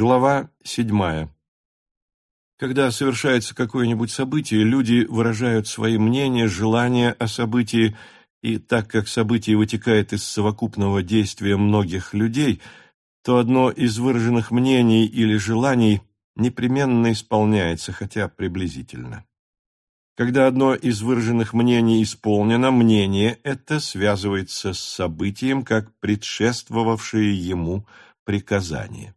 Глава седьмая. Когда совершается какое-нибудь событие, люди выражают свои мнения, желания о событии, и так как событие вытекает из совокупного действия многих людей, то одно из выраженных мнений или желаний непременно исполняется, хотя приблизительно. Когда одно из выраженных мнений исполнено, мнение это связывается с событием, как предшествовавшее ему приказание.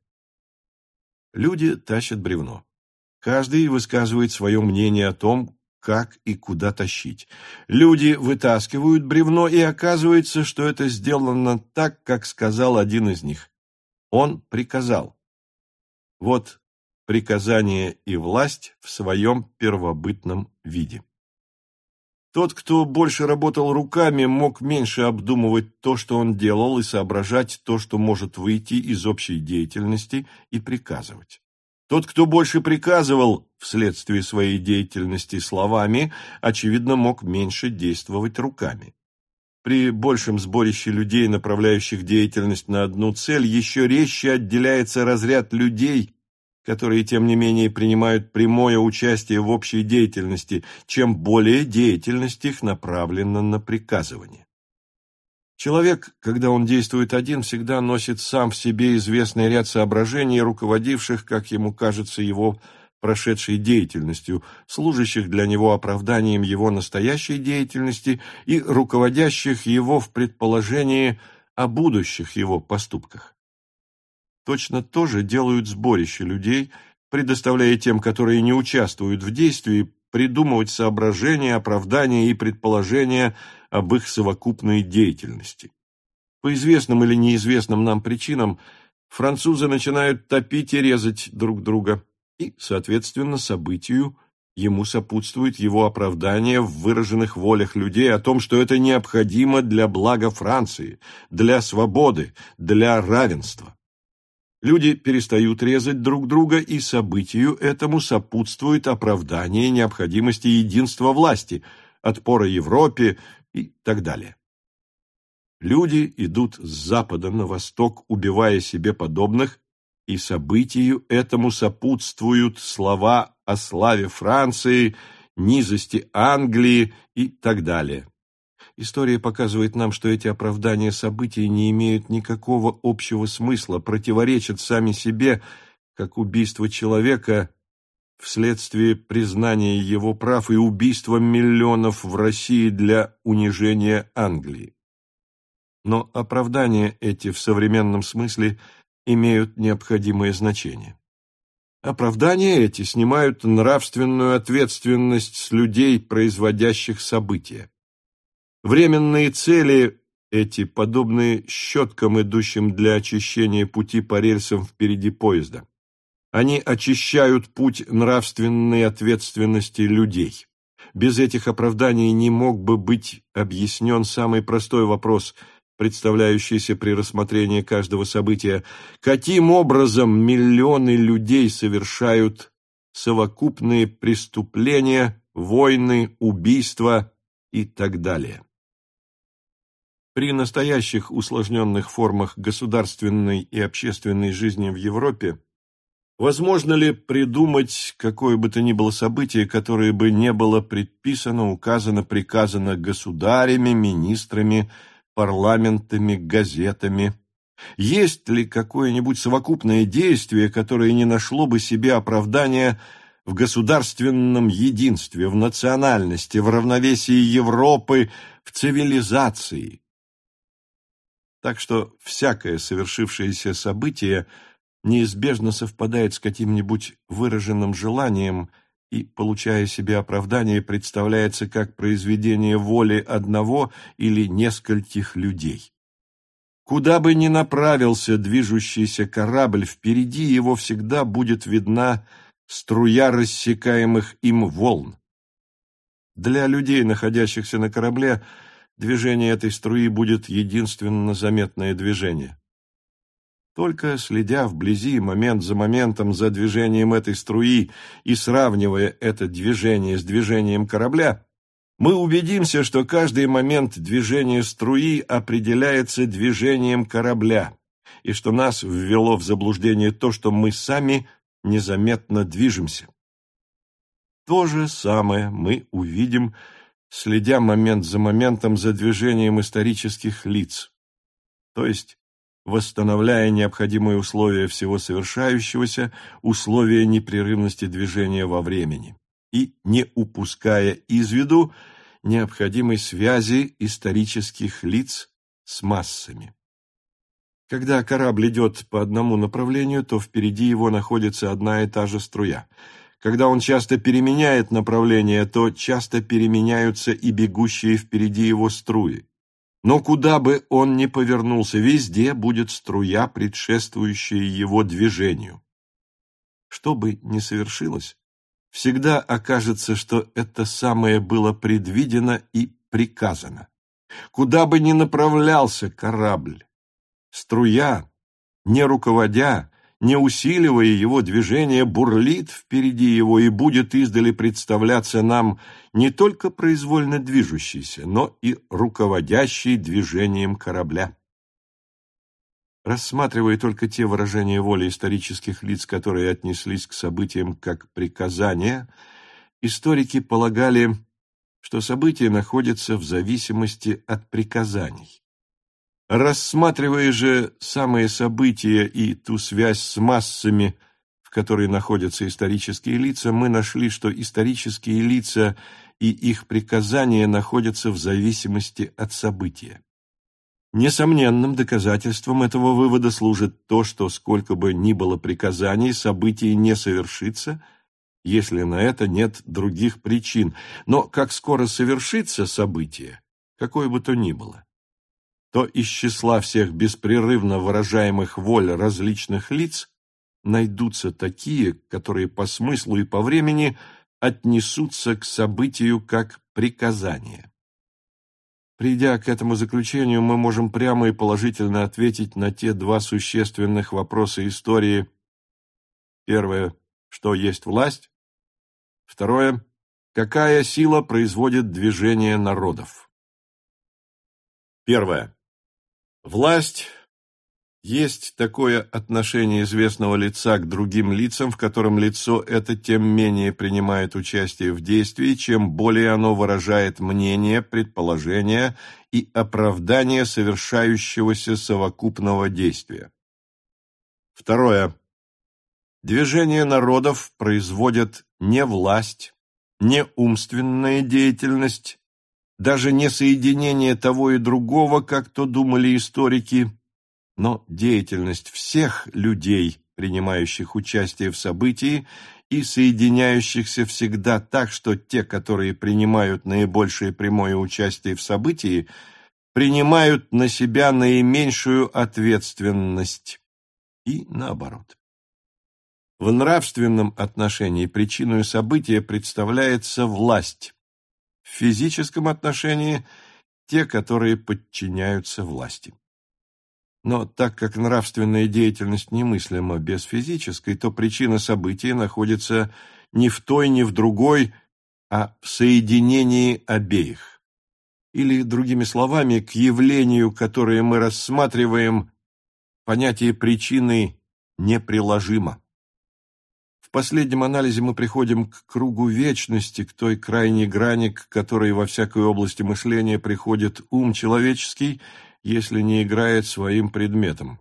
Люди тащат бревно. Каждый высказывает свое мнение о том, как и куда тащить. Люди вытаскивают бревно, и оказывается, что это сделано так, как сказал один из них. Он приказал. Вот приказание и власть в своем первобытном виде. Тот, кто больше работал руками, мог меньше обдумывать то, что он делал, и соображать то, что может выйти из общей деятельности, и приказывать. Тот, кто больше приказывал вследствие своей деятельности словами, очевидно, мог меньше действовать руками. При большем сборище людей, направляющих деятельность на одну цель, еще резче отделяется разряд людей, которые, тем не менее, принимают прямое участие в общей деятельности, чем более деятельность их направлена на приказывание. Человек, когда он действует один, всегда носит сам в себе известный ряд соображений, руководивших, как ему кажется, его прошедшей деятельностью, служащих для него оправданием его настоящей деятельности и руководящих его в предположении о будущих его поступках. Точно то же делают сборища людей, предоставляя тем, которые не участвуют в действии, придумывать соображения, оправдания и предположения об их совокупной деятельности. По известным или неизвестным нам причинам французы начинают топить и резать друг друга, и, соответственно, событию ему сопутствует его оправдание в выраженных волях людей о том, что это необходимо для блага Франции, для свободы, для равенства. Люди перестают резать друг друга, и событию этому сопутствует оправдание необходимости единства власти, отпора Европе и так далее. Люди идут с запада на восток, убивая себе подобных, и событию этому сопутствуют слова о славе Франции, низости Англии и так далее. История показывает нам, что эти оправдания событий не имеют никакого общего смысла, противоречат сами себе, как убийство человека вследствие признания его прав и убийства миллионов в России для унижения Англии. Но оправдания эти в современном смысле имеют необходимое значение. Оправдания эти снимают нравственную ответственность с людей, производящих события. Временные цели эти подобны щеткам, идущим для очищения пути по рельсам впереди поезда. Они очищают путь нравственной ответственности людей. Без этих оправданий не мог бы быть объяснен самый простой вопрос, представляющийся при рассмотрении каждого события. Каким образом миллионы людей совершают совокупные преступления, войны, убийства и так далее? При настоящих усложненных формах государственной и общественной жизни в Европе возможно ли придумать какое бы то ни было событие, которое бы не было предписано, указано, приказано государями, министрами, парламентами, газетами? Есть ли какое-нибудь совокупное действие, которое не нашло бы себе оправдания в государственном единстве, в национальности, в равновесии Европы, в цивилизации? Так что всякое совершившееся событие неизбежно совпадает с каким-нибудь выраженным желанием и, получая себе оправдание, представляется как произведение воли одного или нескольких людей. Куда бы ни направился движущийся корабль, впереди его всегда будет видна струя рассекаемых им волн. Для людей, находящихся на корабле, движение этой струи будет единственно заметное движение. Только следя вблизи момент за моментом за движением этой струи и сравнивая это движение с движением корабля, мы убедимся, что каждый момент движения струи определяется движением корабля, и что нас ввело в заблуждение то, что мы сами незаметно движемся. То же самое мы увидим, следя момент за моментом за движением исторических лиц, то есть восстановляя необходимые условия всего совершающегося, условия непрерывности движения во времени, и не упуская из виду необходимой связи исторических лиц с массами. Когда корабль идет по одному направлению, то впереди его находится одна и та же струя. Когда он часто переменяет направление, то часто переменяются и бегущие впереди его струи. Но куда бы он ни повернулся, везде будет струя, предшествующая его движению. Что бы ни совершилось, всегда окажется, что это самое было предвидено и приказано. Куда бы ни направлялся корабль, струя, не руководя, не усиливая его движение, бурлит впереди его и будет издали представляться нам не только произвольно движущийся, но и руководящий движением корабля. Рассматривая только те выражения воли исторических лиц, которые отнеслись к событиям как приказания, историки полагали, что события находятся в зависимости от приказаний. Рассматривая же самые события и ту связь с массами, в которой находятся исторические лица, мы нашли, что исторические лица и их приказания находятся в зависимости от события. Несомненным доказательством этого вывода служит то, что сколько бы ни было приказаний, событие не совершится, если на это нет других причин, но как скоро совершится событие, какое бы то ни было, то из числа всех беспрерывно выражаемых воль различных лиц найдутся такие, которые по смыслу и по времени отнесутся к событию как приказание. Придя к этому заключению, мы можем прямо и положительно ответить на те два существенных вопроса истории. Первое – что есть власть? Второе – какая сила производит движение народов? Первое. Власть есть такое отношение известного лица к другим лицам, в котором лицо это тем менее принимает участие в действии, чем более оно выражает мнение, предположение и оправдание совершающегося совокупного действия. Второе. Движение народов производят не власть, не умственная деятельность, даже не соединение того и другого, как то думали историки, но деятельность всех людей, принимающих участие в событии и соединяющихся всегда так, что те, которые принимают наибольшее прямое участие в событии, принимают на себя наименьшую ответственность и наоборот. В нравственном отношении причиной события представляется власть, в физическом отношении те, которые подчиняются власти. Но так как нравственная деятельность немыслима без физической, то причина события находится не в той, ни в другой, а в соединении обеих. Или, другими словами, к явлению, которое мы рассматриваем, понятие причины неприложимо последнем анализе мы приходим к кругу вечности, к той крайней грани, к которой во всякой области мышления приходит ум человеческий, если не играет своим предметом.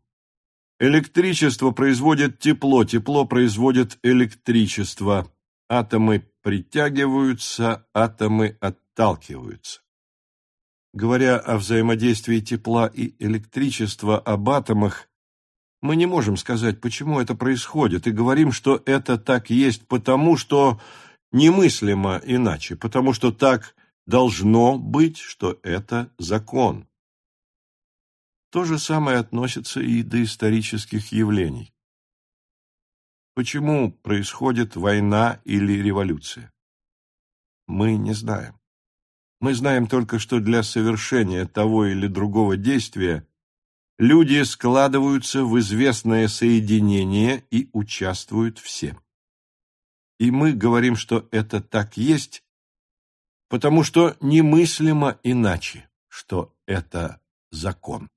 Электричество производит тепло, тепло производит электричество. Атомы притягиваются, атомы отталкиваются. Говоря о взаимодействии тепла и электричества, об атомах, мы не можем сказать, почему это происходит, и говорим, что это так есть потому, что немыслимо иначе, потому что так должно быть, что это закон. То же самое относится и до исторических явлений. Почему происходит война или революция? Мы не знаем. Мы знаем только, что для совершения того или другого действия люди складываются в известное соединение и участвуют все. И мы говорим, что это так есть, потому что немыслимо иначе, что это закон.